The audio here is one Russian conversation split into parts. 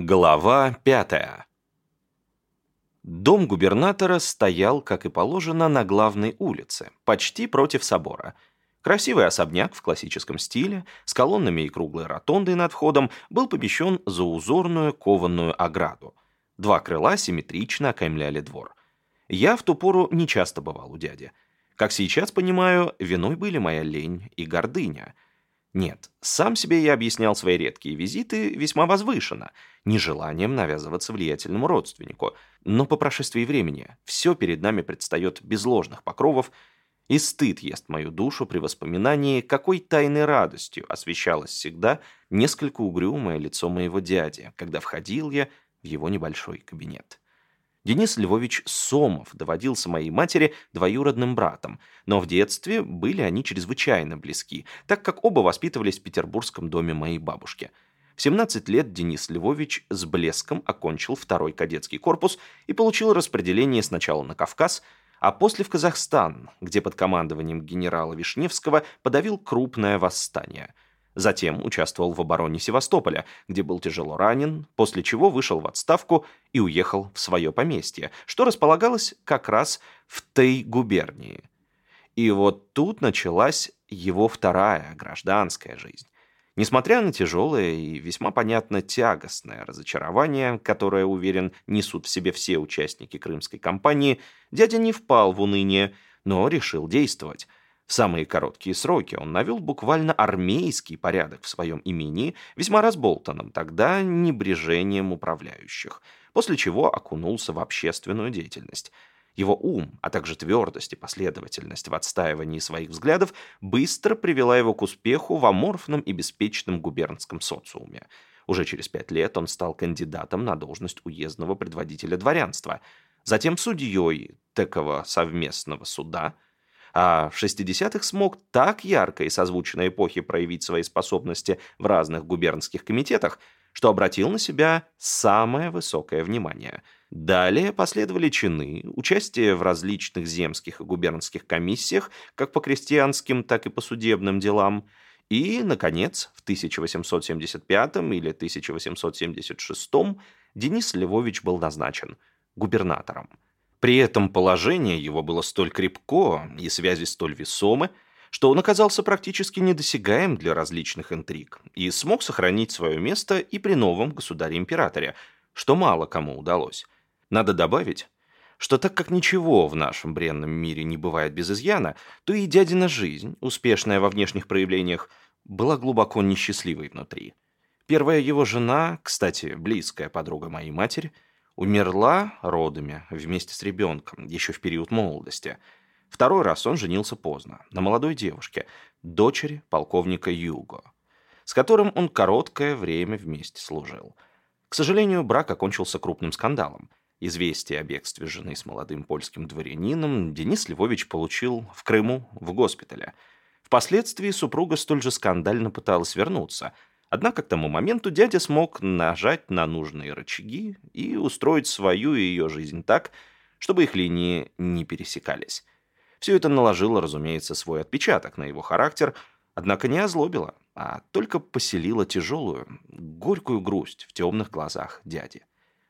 Глава пятая. Дом губернатора стоял, как и положено, на главной улице, почти против собора. Красивый особняк в классическом стиле, с колоннами и круглой ротондой над входом, был помещен за узорную кованную ограду. Два крыла симметрично окаймляли двор. Я в ту пору не часто бывал у дяди. Как сейчас понимаю, виной были моя лень и гордыня — нет, сам себе я объяснял свои редкие визиты весьма возвышенно, нежеланием навязываться влиятельному родственнику. Но по прошествии времени все перед нами предстает без ложных покровов, и стыд ест мою душу при воспоминании, какой тайной радостью освещалось всегда несколько угрюмое лицо моего дяди, когда входил я в его небольшой кабинет. Денис Львович Сомов доводился моей матери двоюродным братом, но в детстве были они чрезвычайно близки, так как оба воспитывались в петербургском доме моей бабушки. В 17 лет Денис Львович с блеском окончил второй кадетский корпус и получил распределение сначала на Кавказ, а после в Казахстан, где под командованием генерала Вишневского подавил крупное восстание – Затем участвовал в обороне Севастополя, где был тяжело ранен, после чего вышел в отставку и уехал в свое поместье, что располагалось как раз в той губернии. И вот тут началась его вторая гражданская жизнь. Несмотря на тяжелое и весьма понятно тягостное разочарование, которое, уверен, несут в себе все участники крымской кампании, дядя не впал в уныние, но решил действовать. Самые короткие сроки он навел буквально армейский порядок в своем имении, весьма разболтанном тогда небрежением управляющих, после чего окунулся в общественную деятельность. Его ум, а также твердость и последовательность в отстаивании своих взглядов быстро привела его к успеху в аморфном и беспечном губернском социуме. Уже через пять лет он стал кандидатом на должность уездного предводителя дворянства, затем судьей такого совместного суда – а в 60-х смог так ярко и созвучно эпохе проявить свои способности в разных губернских комитетах, что обратил на себя самое высокое внимание. Далее последовали чины, участие в различных земских и губернских комиссиях, как по крестьянским, так и по судебным делам, и, наконец, в 1875 или 1876 Денис Львович был назначен губернатором. При этом положение его было столь крепко и связи столь весомы, что он оказался практически недосягаем для различных интриг и смог сохранить свое место и при новом государе-императоре, что мало кому удалось. Надо добавить, что так как ничего в нашем бренном мире не бывает без изъяна, то и дядина жизнь, успешная во внешних проявлениях, была глубоко несчастливой внутри. Первая его жена, кстати, близкая подруга моей матери – Умерла родами вместе с ребенком, еще в период молодости. Второй раз он женился поздно, на молодой девушке, дочери полковника Юго, с которым он короткое время вместе служил. К сожалению, брак окончился крупным скандалом. Известие о бегстве жены с молодым польским дворянином Денис Львович получил в Крыму в госпитале. Впоследствии супруга столь же скандально пыталась вернуться – Однако к тому моменту дядя смог нажать на нужные рычаги и устроить свою и ее жизнь так, чтобы их линии не пересекались. Все это наложило, разумеется, свой отпечаток на его характер, однако не озлобило, а только поселило тяжелую, горькую грусть в темных глазах дяди.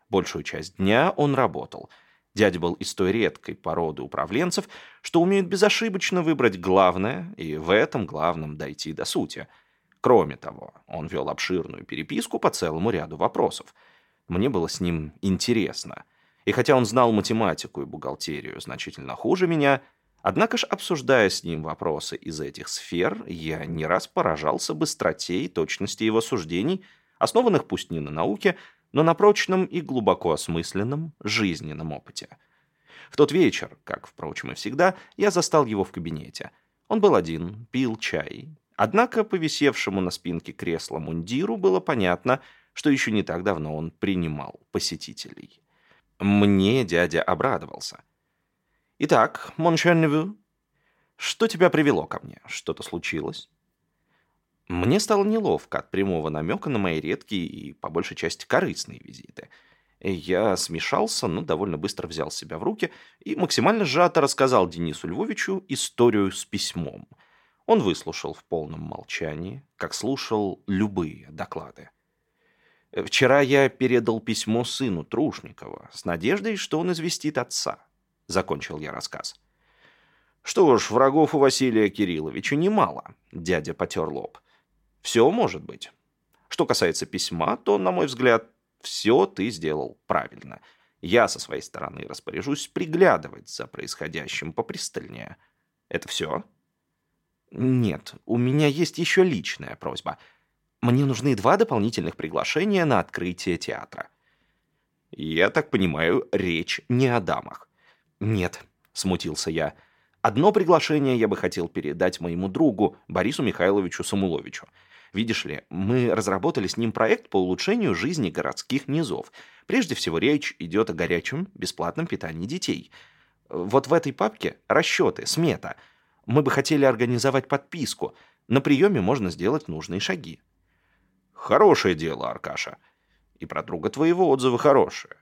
Большую часть дня он работал. Дядя был из той редкой породы управленцев, что умеют безошибочно выбрать главное и в этом главном дойти до сути – Кроме того, он вел обширную переписку по целому ряду вопросов. Мне было с ним интересно. И хотя он знал математику и бухгалтерию значительно хуже меня, однако ж, обсуждая с ним вопросы из этих сфер, я не раз поражался быстроте и точности его суждений, основанных пусть не на науке, но на прочном и глубоко осмысленном жизненном опыте. В тот вечер, как, впрочем, и всегда, я застал его в кабинете. Он был один, пил чай, Однако по висевшему на спинке кресла мундиру было понятно, что еще не так давно он принимал посетителей. Мне дядя обрадовался. «Итак, Моншенневю, что тебя привело ко мне? Что-то случилось?» Мне стало неловко от прямого намека на мои редкие и, по большей части, корыстные визиты. Я смешался, но довольно быстро взял себя в руки и максимально сжато рассказал Денису Львовичу историю с письмом – он выслушал в полном молчании, как слушал любые доклады. Вчера я передал письмо сыну Трушникова с надеждой, что он известит отца. Закончил я рассказ. Что ж, врагов у Василия Кирилловича немало. Дядя потер лоб. Все может быть. Что касается письма, то, на мой взгляд, все ты сделал правильно. Я со своей стороны распоряжусь приглядывать за происходящим попристальнее. Это все? Нет, у меня есть еще личная просьба. Мне нужны два дополнительных приглашения на открытие театра. Я так понимаю, речь не о дамах. Нет, смутился я. Одно приглашение я бы хотел передать моему другу Борису Михайловичу Самуловичу. Видишь ли, мы разработали с ним проект по улучшению жизни городских низов. Прежде всего, речь идет о горячем, бесплатном питании детей. Вот в этой папке расчеты, смета. Мы бы хотели организовать подписку. На приеме можно сделать нужные шаги. Хорошее дело, Аркаша. И про друга твоего отзывы хорошие.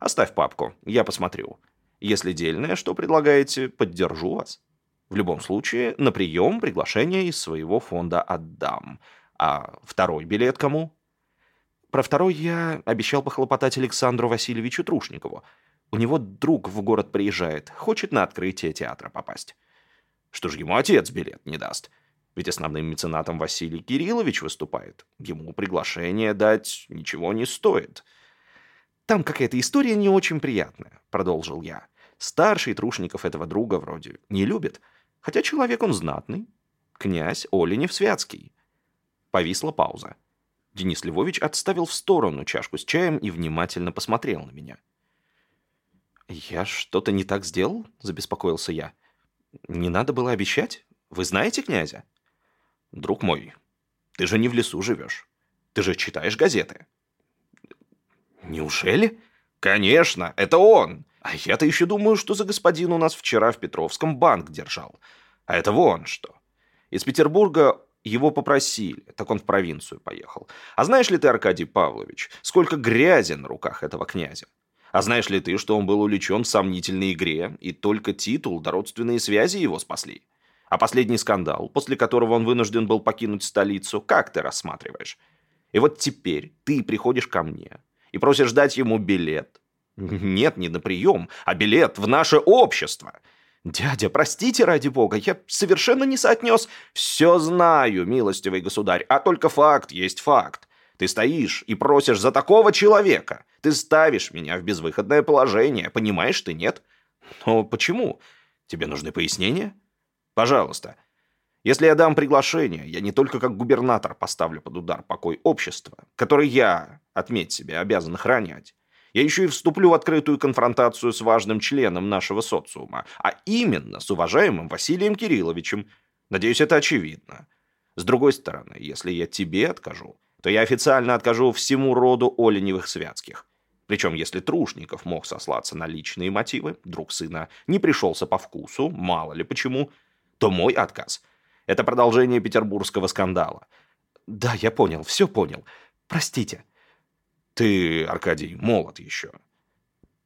Оставь папку, я посмотрю. Если дельное, что предлагаете, поддержу вас. В любом случае, на прием приглашение из своего фонда отдам. А второй билет кому? Про второй я обещал похлопотать Александру Васильевичу Трушникову. У него друг в город приезжает, хочет на открытие театра попасть. Что ж ему отец билет не даст? Ведь основным меценатом Василий Кириллович выступает. Ему приглашение дать ничего не стоит. «Там какая-то история не очень приятная», — продолжил я. «Старший Трушников этого друга вроде не любит, хотя человек он знатный. Князь Оленев-Святский. Повисла пауза. Денис Львович отставил в сторону чашку с чаем и внимательно посмотрел на меня. «Я что-то не так сделал?» – забеспокоился я. «Не надо было обещать? Вы знаете князя?» «Друг мой, ты же не в лесу живешь. Ты же читаешь газеты». «Неужели?» «Конечно, это он! А я-то еще думаю, что за господин у нас вчера в Петровском банк держал. А это вон что. Из Петербурга его попросили, так он в провинцию поехал. А знаешь ли ты, Аркадий Павлович, сколько грязи на руках этого князя? А знаешь ли ты, что он был увлечен в сомнительной игре, и только титул да родственные связи его спасли? А последний скандал, после которого он вынужден был покинуть столицу, как ты рассматриваешь? И вот теперь ты приходишь ко мне и просишь дать ему билет. Нет, не на прием, а билет в наше общество – «Дядя, простите ради бога, я совершенно не соотнес...» «Все знаю, милостивый государь, а только факт есть факт. Ты стоишь и просишь за такого человека. Ты ставишь меня в безвыходное положение, понимаешь ты, нет? Но почему? Тебе нужны пояснения? Пожалуйста. Если я дам приглашение, я не только как губернатор поставлю под удар покой общества, который я, отметь себе, обязан охранять, я еще и вступлю в открытую конфронтацию с важным членом нашего социума, а именно с уважаемым Василием Кирилловичем. Надеюсь, это очевидно. С другой стороны, если я тебе откажу, то я официально откажу всему роду Оленевых Святских. Причем, если Трушников мог сослаться на личные мотивы, друг сына не пришелся по вкусу, мало ли почему, то мой отказ – это продолжение петербургского скандала. Да, я понял, все понял. Простите. Ты, Аркадий, молод еще.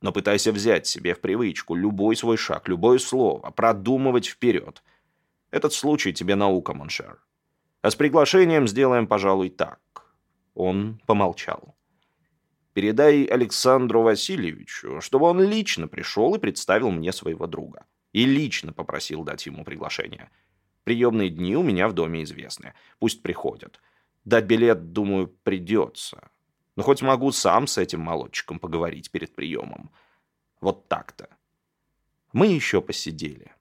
Но пытайся взять себе в привычку любой свой шаг, любое слово, продумывать вперед. Этот случай тебе наука, mon cher. А с приглашением сделаем, пожалуй, так. Он помолчал. Передай Александру Васильевичу, чтобы он лично пришел и представил мне своего друга. И лично попросил дать ему приглашение. Приемные дни у меня в доме известны. Пусть приходят. Дать билет, думаю, придется. Но хоть могу сам с этим молодчиком поговорить перед приемом. Вот так-то. Мы еще посидели.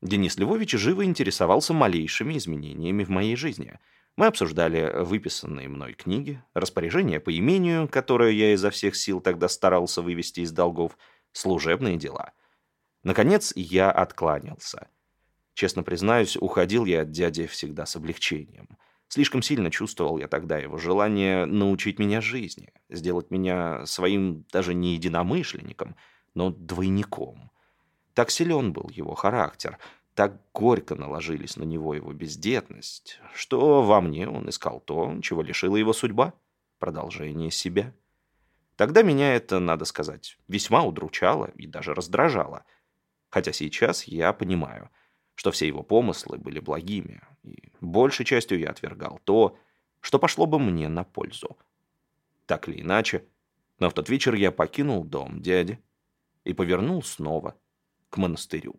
Денис Львович живо интересовался малейшими изменениями в моей жизни. Мы обсуждали выписанные мной книги, распоряжение по имению, которое я изо всех сил тогда старался вывести из долгов, служебные дела. Наконец, я откланялся. Честно признаюсь, уходил я от дяди всегда с облегчением – Слишком сильно чувствовал я тогда его желание научить меня жизни, сделать меня своим даже не единомышленником, но двойником. Так силен был его характер, так горько наложились на него его бездетность, что во мне он искал то, чего лишила его судьба — продолжение себя. Тогда меня это, надо сказать, весьма удручало и даже раздражало. Хотя сейчас я понимаю — что все его помыслы были благими, и большей частью я отвергал то, что пошло бы мне на пользу. Так или иначе, но в тот вечер я покинул дом дяди и повернул снова к монастырю.